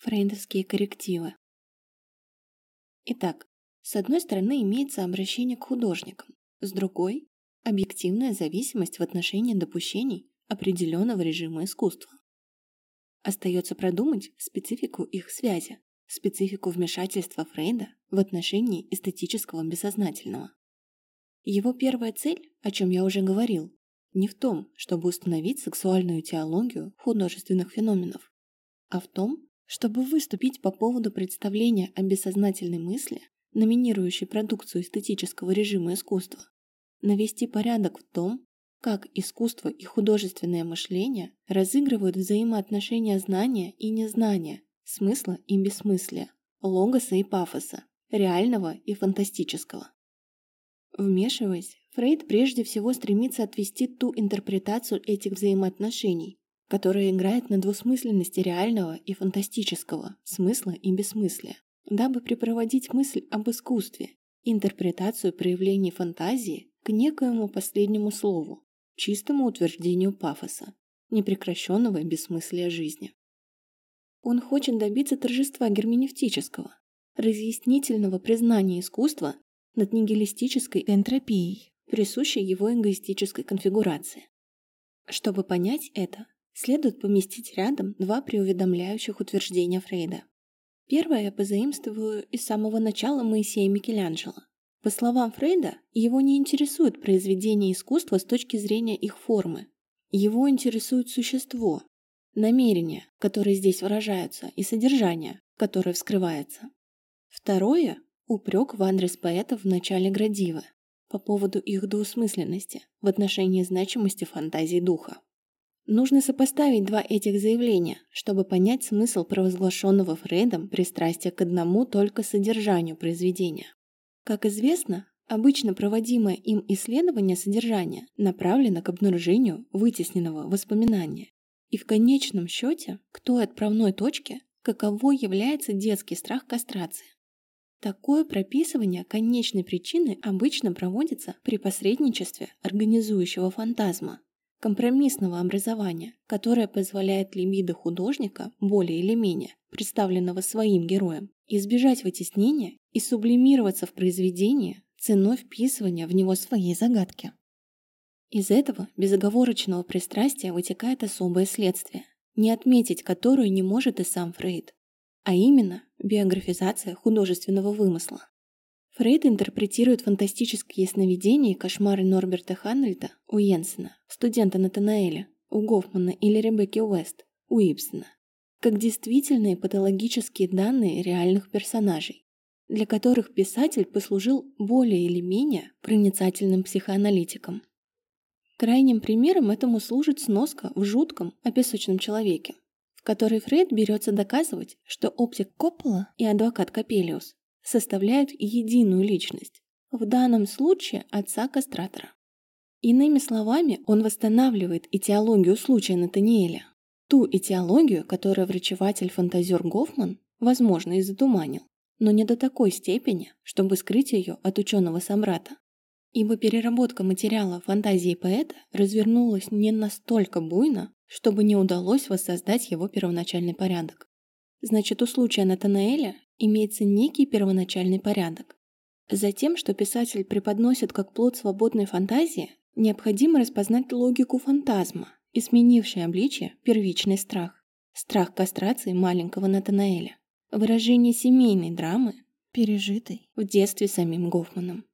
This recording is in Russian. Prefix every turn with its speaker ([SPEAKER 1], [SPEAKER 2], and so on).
[SPEAKER 1] Фрейдовские коррективы. Итак, с одной стороны имеется обращение к художникам, с другой – объективная зависимость в отношении допущений определенного режима искусства. Остается продумать специфику их связи, специфику вмешательства Фрейда в отношении эстетического бессознательного. Его первая цель, о чем я уже говорил, не в том, чтобы установить сексуальную теологию художественных феноменов, а в том, чтобы выступить по поводу представления о бессознательной мысли, номинирующей продукцию эстетического режима искусства, навести порядок в том, как искусство и художественное мышление разыгрывают взаимоотношения знания и незнания, смысла и бессмыслия, логоса и пафоса, реального и фантастического. Вмешиваясь, Фрейд прежде всего стремится отвести ту интерпретацию этих взаимоотношений, которая играет на двусмысленности реального и фантастического, смысла и бессмыслия, дабы припроводить мысль об искусстве, интерпретацию проявлений фантазии к некоему последнему слову, чистому утверждению пафоса, непрекращенного бессмыслия жизни. Он хочет добиться торжества герменевтического, разъяснительного признания искусства над нигилистической энтропией, присущей его эгоистической конфигурации. Чтобы понять это, следует поместить рядом два преуведомляющих утверждения Фрейда. Первое я позаимствую из самого начала Моисея Микеланджело. По словам Фрейда, его не интересует произведение искусства с точки зрения их формы. Его интересует существо, намерения, которые здесь выражаются, и содержание, которое вскрывается. Второе – упрек в адрес поэтов в начале Градива по поводу их двусмысленности в отношении значимости фантазии духа. Нужно сопоставить два этих заявления, чтобы понять смысл провозглашенного Фрейдом пристрастия к одному только содержанию произведения. Как известно, обычно проводимое им исследование содержания направлено к обнаружению вытесненного воспоминания и в конечном счете к той отправной точке, каково является детский страх кастрации. Такое прописывание конечной причины обычно проводится при посредничестве организующего фантазма, компромиссного образования, которое позволяет либидо художника, более или менее, представленного своим героем, избежать вытеснения и сублимироваться в произведение ценой вписывания в него своей загадки. Из этого безоговорочного пристрастия вытекает особое следствие, не отметить которую не может и сам Фрейд, а именно биографизация художественного вымысла. Фрейд интерпретирует фантастические сновидения и кошмары Норберта Ханнельта у Йенсена, студента Натанаэля, у Гофмана или Ребекки Уэст, у Ибсена, как действительные патологические данные реальных персонажей, для которых писатель послужил более или менее проницательным психоаналитиком. Крайним примером этому служит сноска в жутком о песочном человеке, в которой Фрейд берется доказывать, что оптик Коппола и адвокат Капелиус составляют единую личность, в данном случае отца кастратора. Иными словами, он восстанавливает этиологию случая Натаниэля, ту этиологию, которую врачеватель-фантазер Гофман, возможно, и затуманил, но не до такой степени, чтобы скрыть ее от ученого-собрата. Ибо переработка материала фантазии поэта развернулась не настолько буйно, чтобы не удалось воссоздать его первоначальный порядок. Значит, у случая Натанаэля имеется некий первоначальный порядок. Затем, что писатель преподносит как плод свободной фантазии, необходимо распознать логику фантазма и сменивший обличие первичный страх. Страх кастрации маленького Натанаэля. Выражение семейной драмы, пережитой в детстве самим Гофманом.